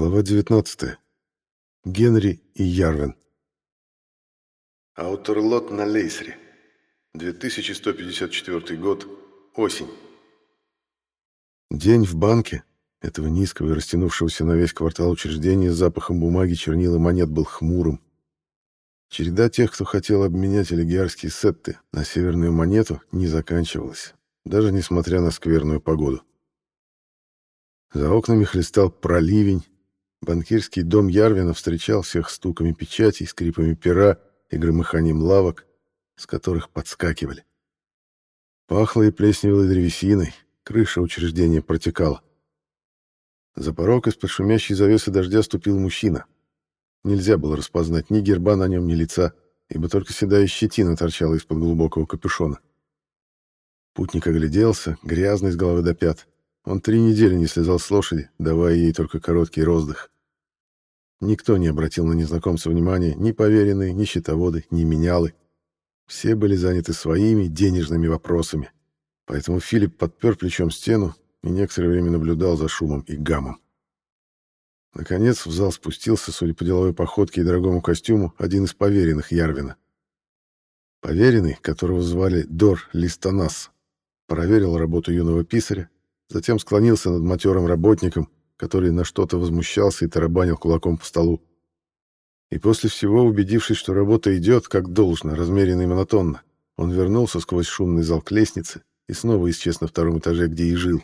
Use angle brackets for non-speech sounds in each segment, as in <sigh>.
Глава 19. Генри и Ярвин. Аутерлот на Лейсре. 2154 год. Осень. День в банке этого низкого и растянувшегося на весь квартал учреждения с запахом бумаги, чернил и монет был хмурым. Череда тех, кто хотел обменять элегиарские сетты на северную монету, не заканчивалась, даже несмотря на скверную погоду. За окнами хлестал проливень. Банкирский дом Ярвина встречал всех стуками печатей, скрипами пера и громыханием лавок, с которых подскакивали. Пахло и плесневелой древесиной, крыша учреждения протекала. За порог из-под шумящей завесы дождя ступил мужчина. Нельзя было распознать ни герба на нем, ни лица, ибо только седая щетина торчала из-под глубокого капюшона. Путник огляделся, грязный с головы до пят. Он три недели не слезал с лошади, давая ей только короткий роздых. Никто не обратил на незнакомца внимания, ни поверенные, ни счетоводы, ни менялы. Все были заняты своими денежными вопросами. Поэтому Филипп подпер плечом стену и некоторое время наблюдал за шумом и гамом. Наконец в зал спустился, судя по деловой походке и дорогому костюму, один из поверенных Ярвина. Поверенный, которого звали Дор Листанас, проверил работу юного писаря затем склонился над матерым работником, который на что-то возмущался и тарабанил кулаком по столу. И после всего, убедившись, что работа идет, как должно, размеренно и монотонно, он вернулся сквозь шумный зал к лестнице и снова исчез на втором этаже, где и жил.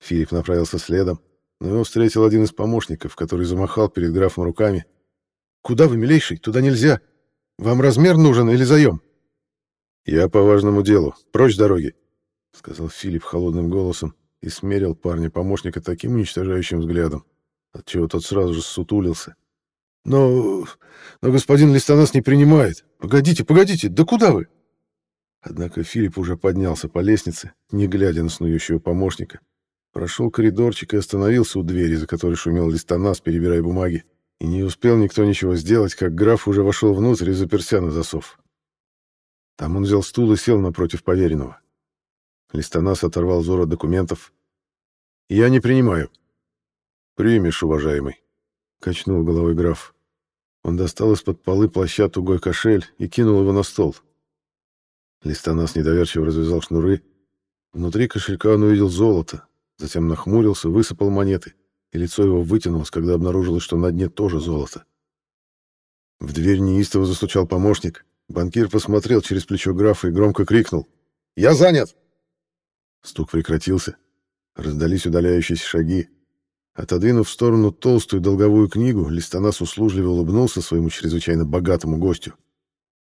Филипп направился следом, но его встретил один из помощников, который замахал перед графом руками. «Куда вы, милейший? Туда нельзя! Вам размер нужен или заем?» «Я по важному делу. Прочь дороги!» — сказал Филипп холодным голосом и смерил парня-помощника таким уничтожающим взглядом, отчего тот сразу же сутулился. «Но... но господин Листанас не принимает. Погодите, погодите, да куда вы?» Однако Филипп уже поднялся по лестнице, не глядя на снующего помощника. Прошел коридорчик и остановился у двери, за которой шумел Листанас, перебирая бумаги. И не успел никто ничего сделать, как граф уже вошел внутрь и заперся на засов. Там он взял стул и сел напротив поверенного. Листанас оторвал взор от документов. «Я не принимаю». «Примешь, уважаемый», — качнул головой граф. Он достал из-под полы плаща тугой кошель и кинул его на стол. Листанас недоверчиво развязал шнуры. Внутри кошелька он увидел золото, затем нахмурился, высыпал монеты, и лицо его вытянулось, когда обнаружилось, что на дне тоже золото. В дверь неистово застучал помощник. Банкир посмотрел через плечо графа и громко крикнул. «Я занят!» Стук прекратился. Раздались удаляющиеся шаги. Отодвинув в сторону толстую долговую книгу, Листанас услужливо улыбнулся своему чрезвычайно богатому гостю.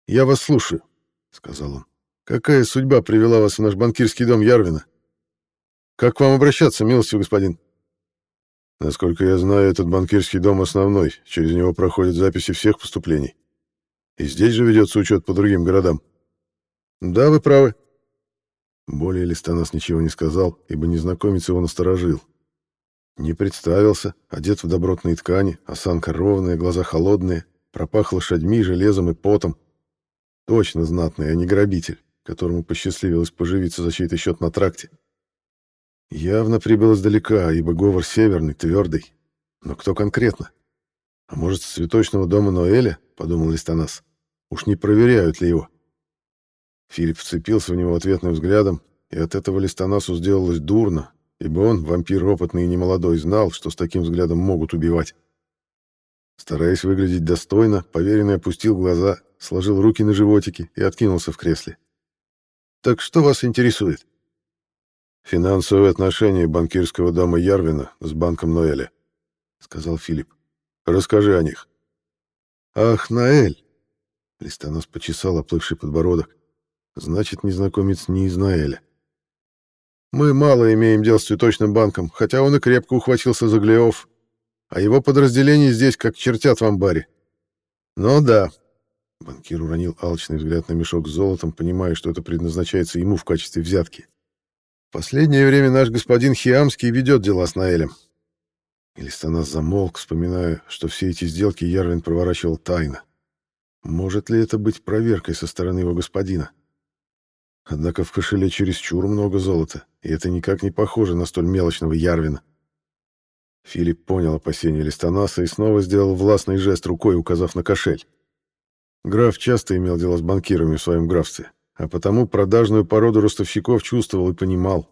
«Я вас слушаю», — сказал он. «Какая судьба привела вас в наш банкирский дом Ярвина? Как к вам обращаться, милостивый господин?» «Насколько я знаю, этот банкирский дом основной, через него проходят записи всех поступлений. И здесь же ведется учет по другим городам». «Да, вы правы», более Листанос ничего не сказал, ибо незнакомец его насторожил. Не представился, одет в добротные ткани, осанка ровная, глаза холодные, пропах лошадьми, железом и потом. Точно знатный, а не грабитель, которому посчастливилось поживиться за чей-то счет на тракте. Явно прибыл издалека, ибо говор северный, твердый. Но кто конкретно? А может, с цветочного дома Ноэля, подумал Листанас. Уж не проверяют ли его? Филипп вцепился в него ответным взглядом, и от этого Листанасу сделалось дурно, ибо он, вампир опытный и немолодой, знал, что с таким взглядом могут убивать. Стараясь выглядеть достойно, поверенный опустил глаза, сложил руки на животике и откинулся в кресле. «Так что вас интересует?» «Финансовые отношения банкирского дома Ярвина с банком Ноэля», — сказал Филипп. «Расскажи о них». «Ах, Ноэль!» Листанос почесал оплывший подбородок. Значит, незнакомец не из Наэля. Мы мало имеем дел с цветочным банком, хотя он и крепко ухватился за Глеов, а его подразделение здесь как чертят в амбаре. Но да, банкир уронил алчный взгляд на мешок с золотом, понимая, что это предназначается ему в качестве взятки. Последнее время наш господин Хиамский ведет дела с Наэлем. Илистанас замолк, вспоминая, что все эти сделки Ярвин проворачивал тайно. Может ли это быть проверкой со стороны его господина? Однако в кошеле чересчур много золота, и это никак не похоже на столь мелочного Ярвина. Филипп понял опасения Листанаса и снова сделал властный жест рукой, указав на кошель. Граф часто имел дела с банкирами в своем графстве, а потому продажную породу ростовщиков чувствовал и понимал.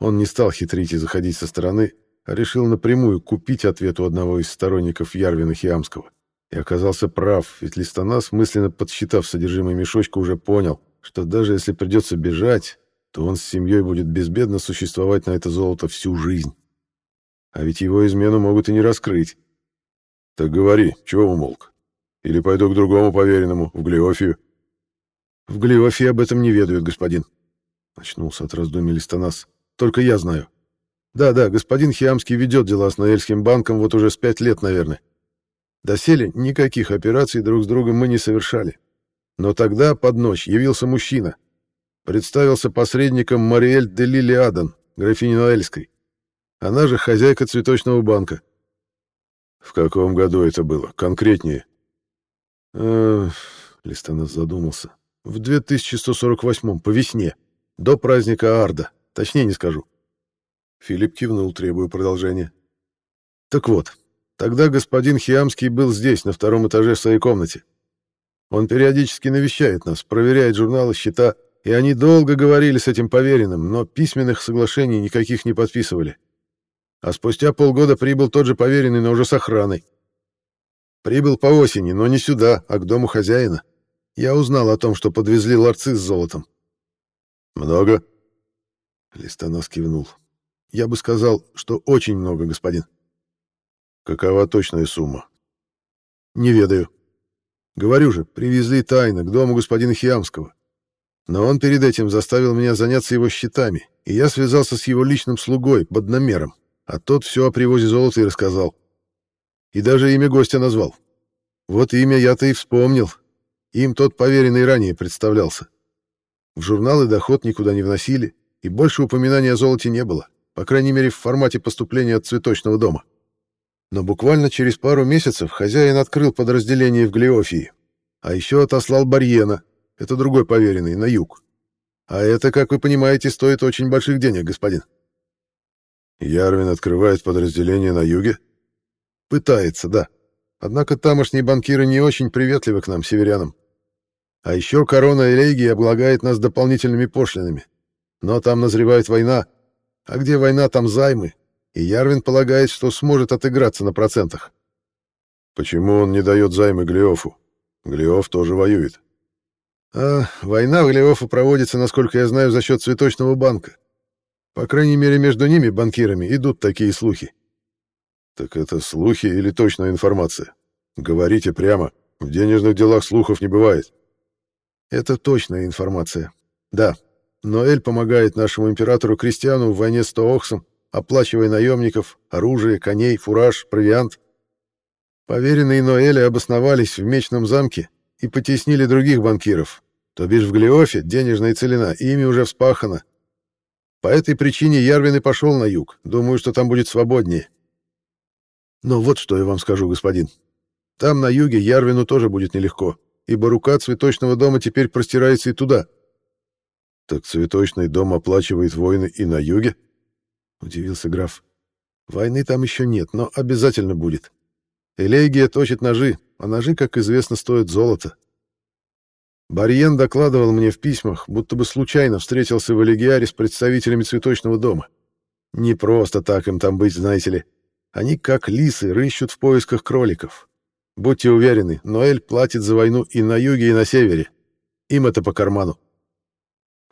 Он не стал хитрить и заходить со стороны, а решил напрямую купить ответ у одного из сторонников Ярвина Хиамского. И оказался прав, ведь Листанас, мысленно подсчитав содержимое мешочка, уже понял, что даже если придется бежать, то он с семьей будет безбедно существовать на это золото всю жизнь. А ведь его измену могут и не раскрыть. Так говори, чего умолк? Или пойду к другому поверенному, в Глиофию? В Глиофии об этом не ведают, господин. Очнулся от раздумий Листанас. Только я знаю. Да-да, господин Хиамский ведет дела с Наэльским банком вот уже с пять лет, наверное. Доселе никаких операций друг с другом мы не совершали. Но тогда, под ночь, явился мужчина. Представился посредником Мариэль де Лили Адан, графиня Наэльской. Она же хозяйка цветочного банка. В каком году это было? Конкретнее. Э, Листанас задумался. В 2148 по весне, до праздника Арда. Точнее не скажу. Филипп кивнул, требуя продолжения. Так вот, тогда господин Хиамский был здесь, на втором этаже в своей комнате. Он периодически навещает нас, проверяет журналы, счета, и они долго говорили с этим поверенным, но письменных соглашений никаких не подписывали. А спустя полгода прибыл тот же поверенный, но уже с охраной. Прибыл по осени, но не сюда, а к дому хозяина. Я узнал о том, что подвезли ларцы с золотом. «Много?» Листанос кивнул. «Я бы сказал, что очень много, господин». «Какова точная сумма?» «Не ведаю. Говорю же, привезли тайно к дому господина Хиамского. Но он перед этим заставил меня заняться его счетами, и я связался с его личным слугой, подномером, а тот все о привозе золота и рассказал. И даже имя гостя назвал. Вот имя я-то и вспомнил. Им тот поверенный ранее представлялся. В журналы доход никуда не вносили, и больше упоминаний о золоте не было, по крайней мере в формате поступления от цветочного дома. Но буквально через пару месяцев хозяин открыл подразделение в Глиофии, а еще отослал Барьена, это другой поверенный, на юг. А это, как вы понимаете, стоит очень больших денег, господин. Ярвин открывает подразделение на юге? Пытается, да. Однако тамошние банкиры не очень приветливы к нам, северянам. А еще корона Элегии облагает нас дополнительными пошлинами. Но там назревает война. А где война, там займы, и Ярвин полагает, что сможет отыграться на процентах. Почему он не дает займы Глиофу? Глиоф тоже воюет. А, война в Глиофу проводится, насколько я знаю, за счет цветочного банка. По крайней мере, между ними, банкирами, идут такие слухи. Так это слухи или точная информация? Говорите прямо. В денежных делах слухов не бывает. Это точная информация. Да. Но Эль помогает нашему императору Кристиану в войне с Тоохсом оплачивая наемников, оружие, коней, фураж, провиант. Поверенные Ноэля обосновались в Мечном замке и потеснили других банкиров. То бишь в Глиофе денежная целина, ими уже вспахана. По этой причине Ярвин и пошел на юг. Думаю, что там будет свободнее. Но вот что я вам скажу, господин. Там, на юге, Ярвину тоже будет нелегко, ибо рука цветочного дома теперь простирается и туда. Так цветочный дом оплачивает войны и на юге? — удивился граф. «Войны там еще нет, но обязательно будет. Элегия точит ножи, а ножи, как известно, стоят золото. Барьен докладывал мне в письмах, будто бы случайно встретился в Элегиаре с представителями цветочного дома. Не просто так им там быть, знаете ли. Они, как лисы, рыщут в поисках кроликов. Будьте уверены, Ноэль платит за войну и на юге, и на севере. Им это по карману.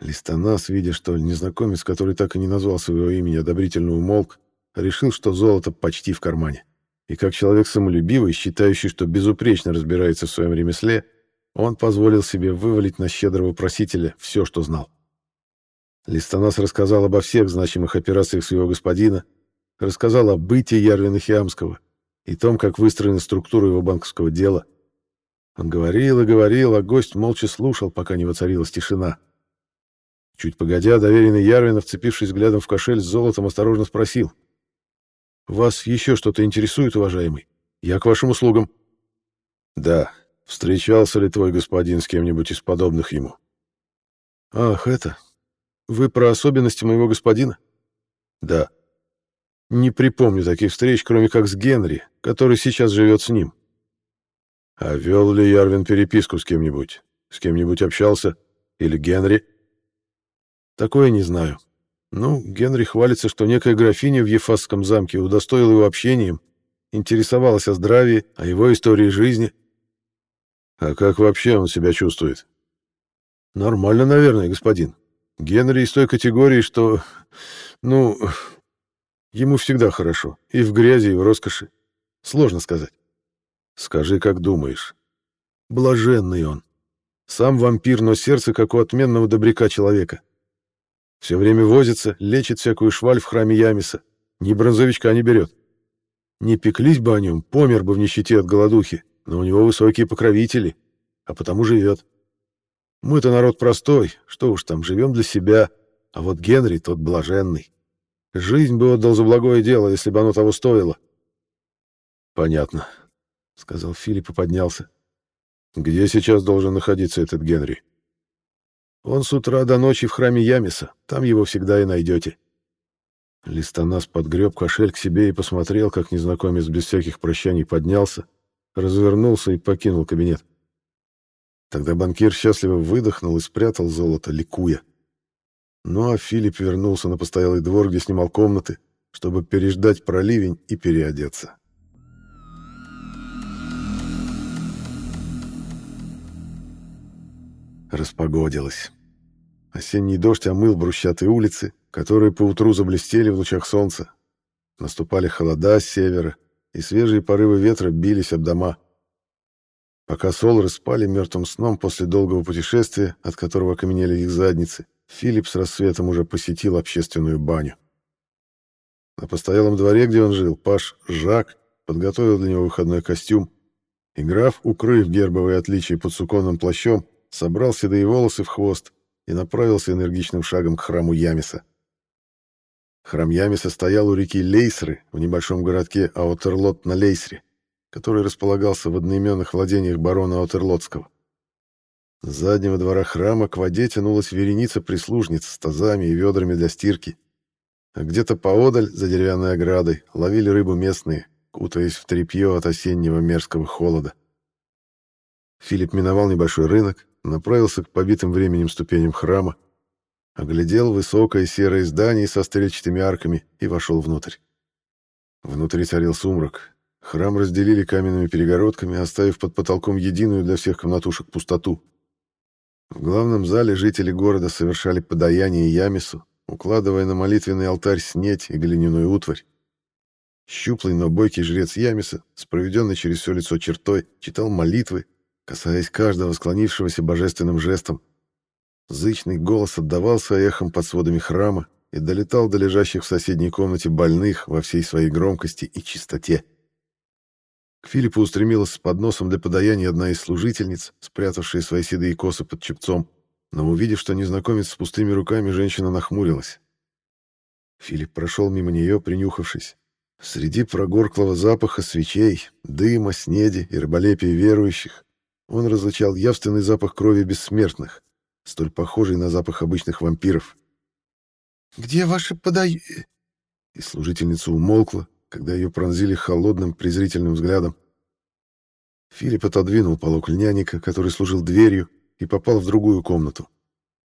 Листанас, видя, что незнакомец, который так и не назвал своего имени, одобрительно умолк, решил, что золото почти в кармане. И как человек самолюбивый, считающий, что безупречно разбирается в своем ремесле, он позволил себе вывалить на щедрого просителя все, что знал. Листанас рассказал обо всех значимых операциях своего господина, рассказал о бытии Ярвина Хиамского и том, как выстроена структура его банковского дела. Он говорил и говорил, а гость молча слушал, пока не воцарилась тишина. Чуть погодя, доверенный Ярвин, вцепившись взглядом в кошель с золотом, осторожно спросил. «Вас еще что-то интересует, уважаемый? Я к вашим услугам». «Да. Встречался ли твой господин с кем-нибудь из подобных ему?» «Ах, это... Вы про особенности моего господина?» «Да». Не припомню таких встреч, кроме как с Генри, который сейчас живет с ним. А вел ли Ярвин переписку с кем-нибудь? С кем-нибудь общался? Или Генри? Такое не знаю. Ну, Генри хвалится, что некая графиня в Ефасском замке удостоила его общением, интересовалась о здравии, о его истории жизни. А как вообще он себя чувствует? Нормально, наверное, господин. Генри из той категории, что... Ну, ему всегда хорошо. И в грязи, и в роскоши. Сложно сказать. Скажи, как думаешь. Блаженный он. Сам вампир, но сердце, как у отменного добряка человека. Все время возится, лечит всякую шваль в храме Ямиса. Ни бронзовичка не берет. Не пеклись бы о нем, помер бы в нищете от голодухи, но у него высокие покровители, а потому живет. Мы-то народ простой, что уж там, живем для себя, а вот Генри тот блаженный. Жизнь бы отдал за благое дело, если бы оно того стоило. Понятно, — сказал Филипп и поднялся. Где сейчас должен находиться этот Генри? Он с утра до ночи в храме Ямиса, там его всегда и найдете. Листанас подгреб кошель к себе и посмотрел, как незнакомец без всяких прощаний поднялся, развернулся и покинул кабинет. Тогда банкир счастливо выдохнул и спрятал золото, ликуя. Ну а Филипп вернулся на постоялый двор, где снимал комнаты, чтобы переждать проливень и переодеться. Распогодилось. Осенний дождь омыл брусчатые улицы, которые поутру заблестели в лучах солнца. Наступали холода с севера, и свежие порывы ветра бились об дома. Пока солры спали мертвым сном после долгого путешествия, от которого окаменели их задницы, Филипп с рассветом уже посетил общественную баню. На постоялом дворе, где он жил, Паш Жак подготовил для него выходной костюм, и граф, укрыв гербовые отличия под суконным плащом, собрал седые волосы в хвост и направился энергичным шагом к храму Ямиса. Храм Ямиса стоял у реки Лейсры в небольшом городке Аутерлот на Лейсре, который располагался в одноименных владениях барона Аутерлотского. С заднего двора храма к воде тянулась вереница прислужниц с тазами и ведрами для стирки, а где-то поодаль, за деревянной оградой, ловили рыбу местные, кутаясь в тряпье от осеннего мерзкого холода. Филипп миновал небольшой рынок, направился к побитым временем ступеням храма, Оглядел высокое серое здание со стрельчатыми арками и вошел внутрь. Внутри царил сумрак. Храм разделили каменными перегородками, оставив под потолком единую для всех комнатушек пустоту. В главном зале жители города совершали подаяние Ямису, укладывая на молитвенный алтарь снеть и глиняную утварь. Щуплый, но бойкий жрец Ямиса, с проведенной через все лицо чертой, читал молитвы, касаясь каждого склонившегося божественным жестом, Зычный голос отдавался эхом под сводами храма и долетал до лежащих в соседней комнате больных во всей своей громкости и чистоте. К Филиппу устремилась с подносом для подаяния одна из служительниц, спрятавшая свои седые косы под чепцом, но увидев, что незнакомец с пустыми руками, женщина нахмурилась. Филипп прошел мимо нее, принюхавшись. Среди прогорклого запаха свечей, дыма, снеди и рыболепия верующих он различал явственный запах крови бессмертных, столь похожий на запах обычных вампиров. «Где ваши подай...» И служительница умолкла, когда ее пронзили холодным презрительным взглядом. Филипп отодвинул полок льняника, который служил дверью, и попал в другую комнату.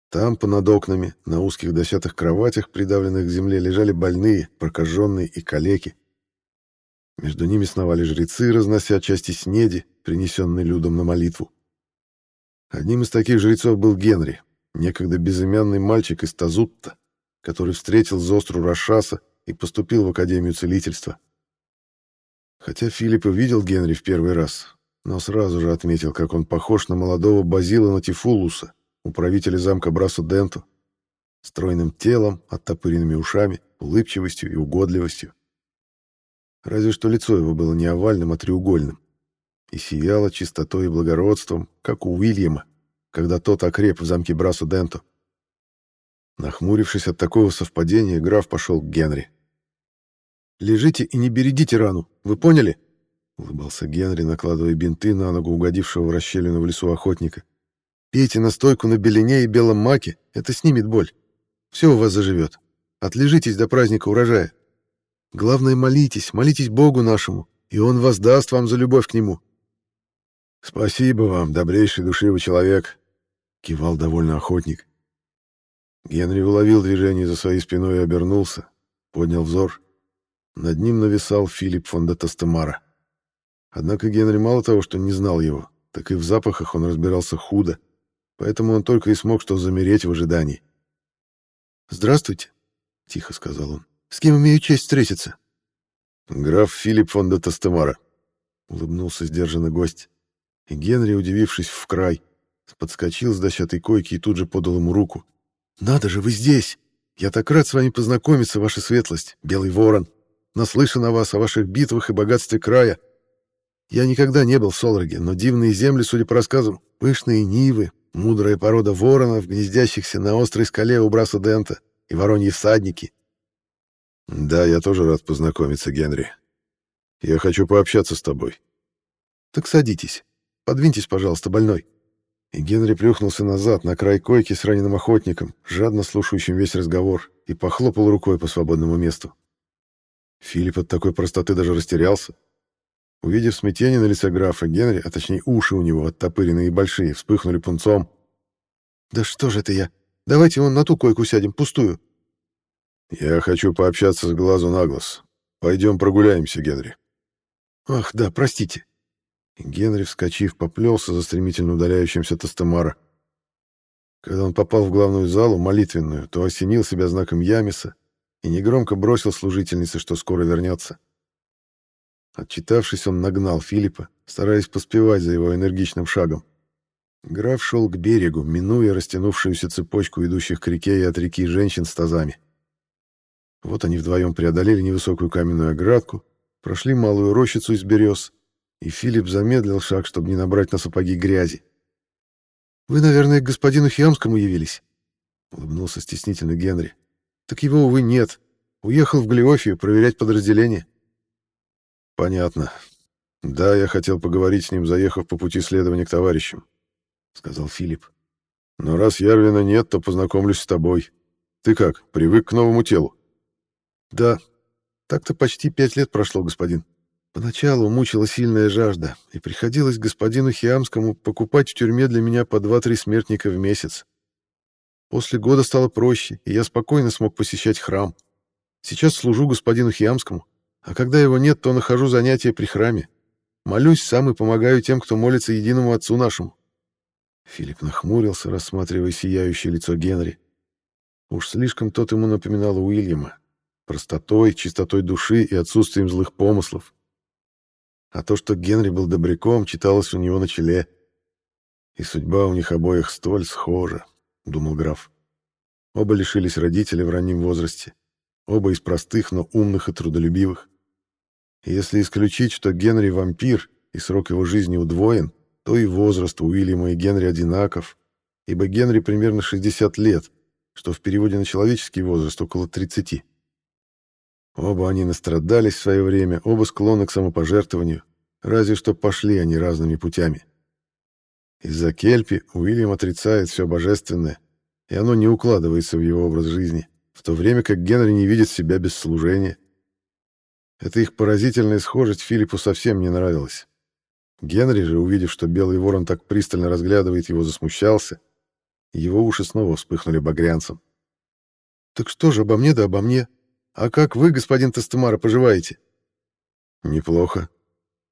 Там, понад окнами, на узких дощатых кроватях, придавленных к земле, лежали больные, прокаженные и калеки. Между ними сновали жрецы, разнося части снеди, принесенной людом на молитву. Одним из таких жрецов был Генри, некогда безымянный мальчик из Тазутта, который встретил Зостру Рашаса и поступил в Академию Целительства. Хотя Филипп увидел Генри в первый раз, но сразу же отметил, как он похож на молодого Базила Натифулуса, управителя замка Брасу Денту, стройным телом, оттопыренными ушами, улыбчивостью и угодливостью. Разве что лицо его было не овальным, а треугольным и сияла чистотой и благородством, как у Уильяма, когда тот окреп в замке Брасу Денто. Нахмурившись от такого совпадения, граф пошел к Генри. «Лежите и не бередите рану, вы поняли?» — улыбался Генри, накладывая бинты на ногу угодившего в расщелину в лесу охотника. «Пейте настойку на белине и белом маке, это снимет боль. Все у вас заживет. Отлежитесь до праздника урожая». Главное, молитесь, молитесь Богу нашему, и Он воздаст вам за любовь к Нему». «Спасибо вам, добрейший душевый человек», — кивал довольно охотник. Генри уловил движение за своей спиной и обернулся, поднял взор. Над ним нависал Филипп фон де Тастемара. Однако Генри мало того, что не знал его, так и в запахах он разбирался худо, поэтому он только и смог что замереть в ожидании. «Здравствуйте», — тихо сказал он. «С кем имею честь встретиться?» «Граф Филипп фон де Тастемара», — улыбнулся сдержанно гость. Генри, удивившись в край, подскочил с дощатой койки и тут же подал ему руку. «Надо же, вы здесь! Я так рад с вами познакомиться, ваша светлость, Белый Ворон. Наслышан о вас, о ваших битвах и богатстве края. Я никогда не был в Солроге, но дивные земли, судя по рассказам, пышные нивы, мудрая порода воронов, гнездящихся на острой скале у Браса Дента, и вороньи всадники. Да, я тоже рад познакомиться, Генри. Я хочу пообщаться с тобой. Так садитесь. Подвиньтесь, пожалуйста, больной. И Генри плюхнулся назад, на край койки с раненым охотником, жадно слушающим весь разговор, и похлопал рукой по свободному месту. Филипп от такой простоты даже растерялся. Увидев смятение на лице графа, Генри, а точнее уши у него, оттопыренные и большие, вспыхнули пунцом. «Да что же это я? Давайте вон на ту койку сядем, пустую». «Я хочу пообщаться с глазу на глаз. Пойдем прогуляемся, Генри». «Ах, да, простите». Генри, вскочив, поплелся за стремительно удаляющимся Тастемара. Когда он попал в главную залу, молитвенную, то осенил себя знаком Ямиса и негромко бросил служительнице, что скоро вернется. Отчитавшись, он нагнал Филиппа, стараясь поспевать за его энергичным шагом. Граф шел к берегу, минуя растянувшуюся цепочку идущих к реке и от реки женщин с тазами. Вот они вдвоем преодолели невысокую каменную оградку, прошли малую рощицу из берез, и Филипп замедлил шаг, чтобы не набрать на сапоги грязи. «Вы, наверное, к господину Хиамскому явились?» — улыбнулся стеснительно Генри. «Так его, увы, нет. Уехал в Глиофию проверять подразделение». «Понятно. Да, я хотел поговорить с ним, заехав по пути следования к товарищам», — сказал Филипп. «Но раз Ярвина нет, то познакомлюсь с тобой. Ты как, привык к новому телу?» «Да. Так-то почти пять лет прошло, господин», Поначалу мучила сильная жажда, и приходилось господину Хиамскому покупать в тюрьме для меня по два-три смертника в месяц. После года стало проще, и я спокойно смог посещать храм. Сейчас служу господину Хиамскому, а когда его нет, то нахожу занятия при храме. Молюсь сам и помогаю тем, кто молится единому Отцу нашему. Филипп нахмурился, рассматривая сияющее лицо Генри. Уж слишком тот ему напоминал Уильяма. Простотой, чистотой души и отсутствием злых помыслов а то, что Генри был добряком, читалось у него на челе. И судьба у них обоих столь схожа, думал граф. Оба лишились родителей в раннем возрасте. Оба из простых, но умных и трудолюбивых. И если исключить, что Генри вампир и срок его жизни удвоен, то и возраст у Уильяма и Генри одинаков, ибо Генри примерно 60 лет, что в переводе на человеческий возраст около 30. Оба они настрадались в свое время, оба склонны к самопожертвованию, разве что пошли они разными путями. Из-за Кельпи Уильям отрицает все божественное, и оно не укладывается в его образ жизни, в то время как Генри не видит себя без служения. Эта их поразительная схожесть Филиппу совсем не нравилась. Генри же, увидев, что Белый Ворон так пристально разглядывает его, засмущался, его уши снова вспыхнули багрянцем. «Так что же обо мне да обо мне?» А как вы, господин Тастемара, поживаете? Неплохо.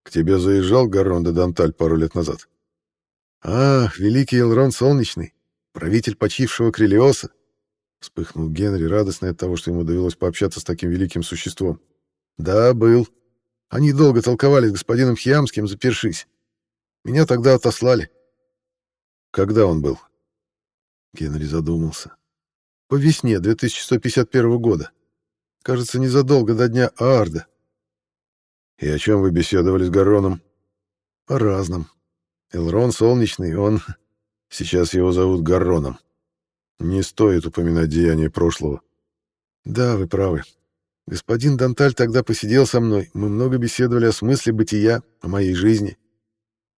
К тебе заезжал Гаррон де Данталь пару лет назад. А, великий Элрон Солнечный, правитель почившего Крелиоса. Вспыхнул Генри, радостный от того, что ему довелось пообщаться с таким великим существом. Да, был. Они долго толковали с господином Хиамским, запершись. Меня тогда отослали. Когда он был? Генри задумался. По весне 2151 года. Кажется, незадолго до дня Аарда. И о чем вы беседовали с Гарроном? О разном. Элрон Солнечный, он... <laughs> Сейчас его зовут Гарроном. Не стоит упоминать деяния прошлого. Да, вы правы. Господин Данталь тогда посидел со мной. Мы много беседовали о смысле бытия, о моей жизни.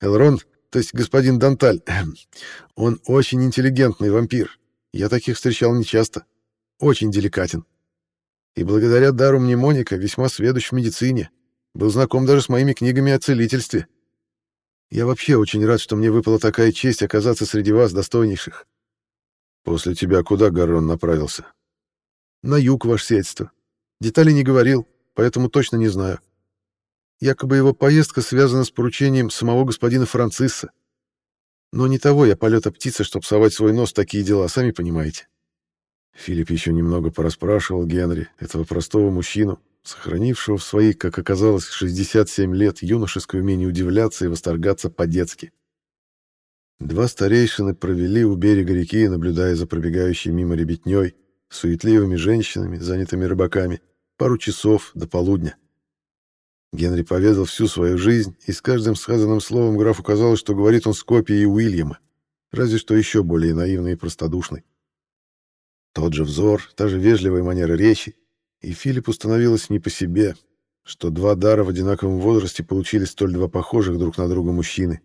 Элрон, то есть господин Данталь, <clears throat> он очень интеллигентный вампир. Я таких встречал нечасто. Очень деликатен. И благодаря дару мнемоника весьма сведущ в медицине. Был знаком даже с моими книгами о целительстве. Я вообще очень рад, что мне выпала такая честь оказаться среди вас, достойнейших. После тебя куда Гаррон направился? На юг, ваше сиятельство. Деталей не говорил, поэтому точно не знаю. Якобы его поездка связана с поручением самого господина Францисса. Но не того я полета птицы, чтоб совать свой нос в такие дела, сами понимаете. Филипп еще немного порасспрашивал Генри, этого простого мужчину, сохранившего в свои, как оказалось, 67 лет юношеское умение удивляться и восторгаться по-детски. Два старейшины провели у берега реки, наблюдая за пробегающей мимо ребятней, суетливыми женщинами, занятыми рыбаками, пару часов до полудня. Генри поведал всю свою жизнь, и с каждым сказанным словом графу казалось, что говорит он с копией Уильяма, разве что еще более наивный и простодушный. Тот же взор, та же вежливая манера речи, и Филиппу становилось не по себе, что два дара в одинаковом возрасте получили столь два похожих друг на друга мужчины.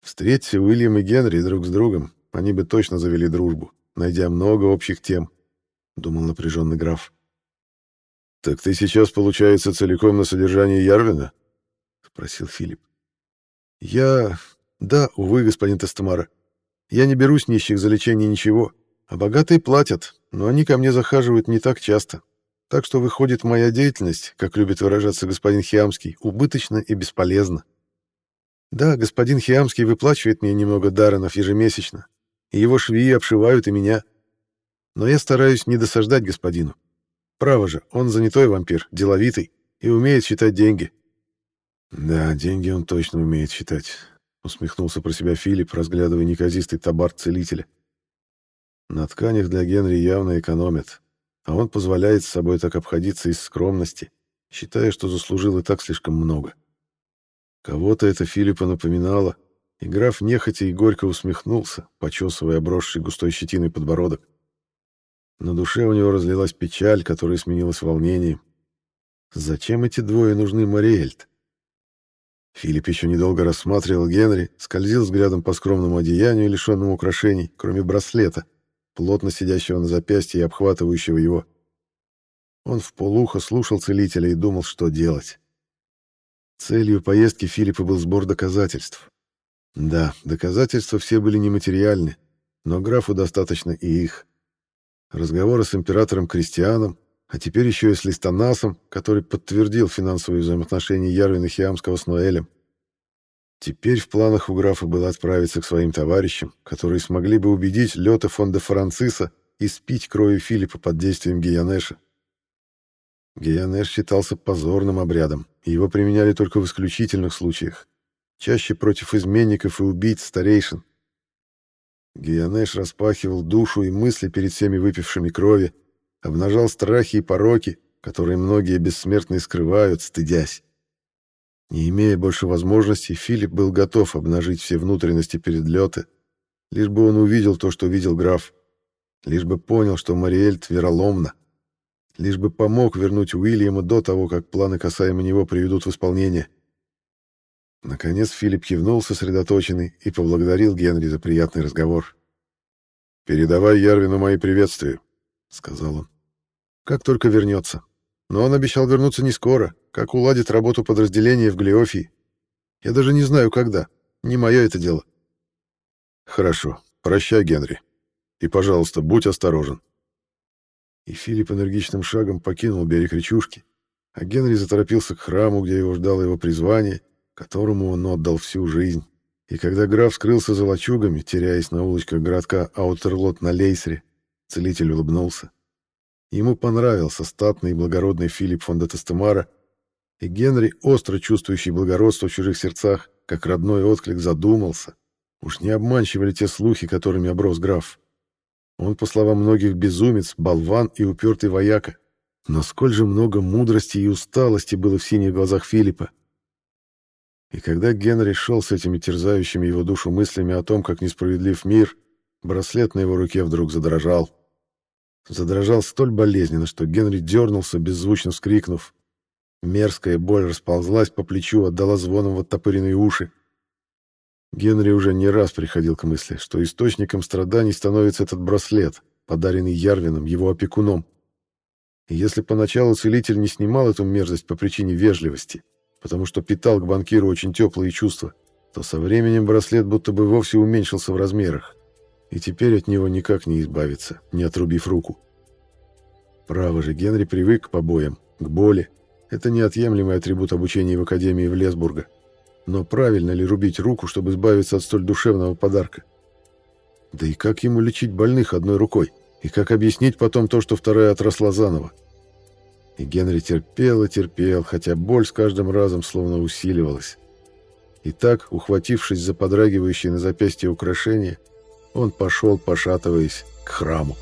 Встреться Уильям и Генри друг с другом, они бы точно завели дружбу, найдя много общих тем, — думал напряженный граф. — Так ты сейчас, получается, целиком на содержании Ярвина? — спросил Филипп. — Я... Да, увы, господин Тестамара. Я не берусь нищих за лечение ничего, а богатые платят, но они ко мне захаживают не так часто. Так что выходит моя деятельность, как любит выражаться господин Хиамский, убыточна и бесполезна. Да, господин Хиамский выплачивает мне немного даренов ежемесячно, и его швеи обшивают и меня. Но я стараюсь не досаждать господину. Право же, он занятой вампир, деловитый и умеет считать деньги. Да, деньги он точно умеет считать, усмехнулся про себя Филипп, разглядывая неказистый табар целителя. На тканях для Генри явно экономят, а он позволяет с собой так обходиться из скромности, считая, что заслужил и так слишком много. Кого-то это Филиппа напоминало, и граф нехотя и горько усмехнулся, почесывая обросший густой щетиной подбородок. На душе у него разлилась печаль, которая сменилась волнением. Зачем эти двое нужны Мариэльт? Филипп еще недолго рассматривал Генри, скользил взглядом по скромному одеянию, лишенному украшений, кроме браслета, плотно сидящего на запястье и обхватывающего его. Он в полухо слушал целителя и думал, что делать. Целью поездки Филиппа был сбор доказательств. Да, доказательства все были нематериальны, но графу достаточно и их. Разговоры с императором Кристианом, а теперь еще и с Листанасом, который подтвердил финансовые взаимоотношения Ярвина Хиамского с Ноэлем. Теперь в планах у графа было отправиться к своим товарищам, которые смогли бы убедить Лёта фон де Франциса и спить крови Филиппа под действием Гиянеша. Гиянеш считался позорным обрядом, и его применяли только в исключительных случаях, чаще против изменников и убийц старейшин. Гиянеш распахивал душу и мысли перед всеми выпившими крови, обнажал страхи и пороки, которые многие бессмертные скрывают, стыдясь. Не имея больше возможностей, Филипп был готов обнажить все внутренности перед Лёте, лишь бы он увидел то, что видел граф, лишь бы понял, что Мариэльт вероломна, лишь бы помог вернуть Уильяма до того, как планы касаемо него приведут в исполнение. Наконец Филипп кивнул сосредоточенный и поблагодарил Генри за приятный разговор. «Передавай Ярвину мои приветствия», — сказал он. «Как только вернется. Но он обещал вернуться не скоро, как уладит работу подразделения в Глиофии. Я даже не знаю, когда. Не мое это дело. Хорошо. Прощай, Генри. И, пожалуйста, будь осторожен. И Филипп энергичным шагом покинул берег речушки, а Генри заторопился к храму, где его ждало его призвание, которому он отдал всю жизнь. И когда граф скрылся за лачугами, теряясь на улочках городка Аутерлот на Лейсре, целитель улыбнулся. Ему понравился статный и благородный Филипп фон де и Генри, остро чувствующий благородство в чужих сердцах, как родной отклик, задумался. Уж не обманчивали те слухи, которыми оброс граф. Он, по словам многих, безумец, болван и упертый вояка. Но сколь же много мудрости и усталости было в синих глазах Филиппа. И когда Генри шел с этими терзающими его душу мыслями о том, как несправедлив мир, браслет на его руке вдруг задрожал. Задрожал столь болезненно, что Генри дернулся, беззвучно вскрикнув. Мерзкая боль расползлась по плечу, отдала звоном в оттопыренные уши. Генри уже не раз приходил к мысли, что источником страданий становится этот браслет, подаренный Ярвином, его опекуном. И если поначалу целитель не снимал эту мерзость по причине вежливости, потому что питал к банкиру очень теплые чувства, то со временем браслет будто бы вовсе уменьшился в размерах, и теперь от него никак не избавиться, не отрубив руку. Право же, Генри привык к побоям, к боли. Это неотъемлемый атрибут обучения в Академии в Лесбурга. Но правильно ли рубить руку, чтобы избавиться от столь душевного подарка? Да и как ему лечить больных одной рукой? И как объяснить потом то, что вторая отросла заново? И Генри терпел и терпел, хотя боль с каждым разом словно усиливалась. И так, ухватившись за подрагивающее на запястье украшение, он пошел, пошатываясь, к храму.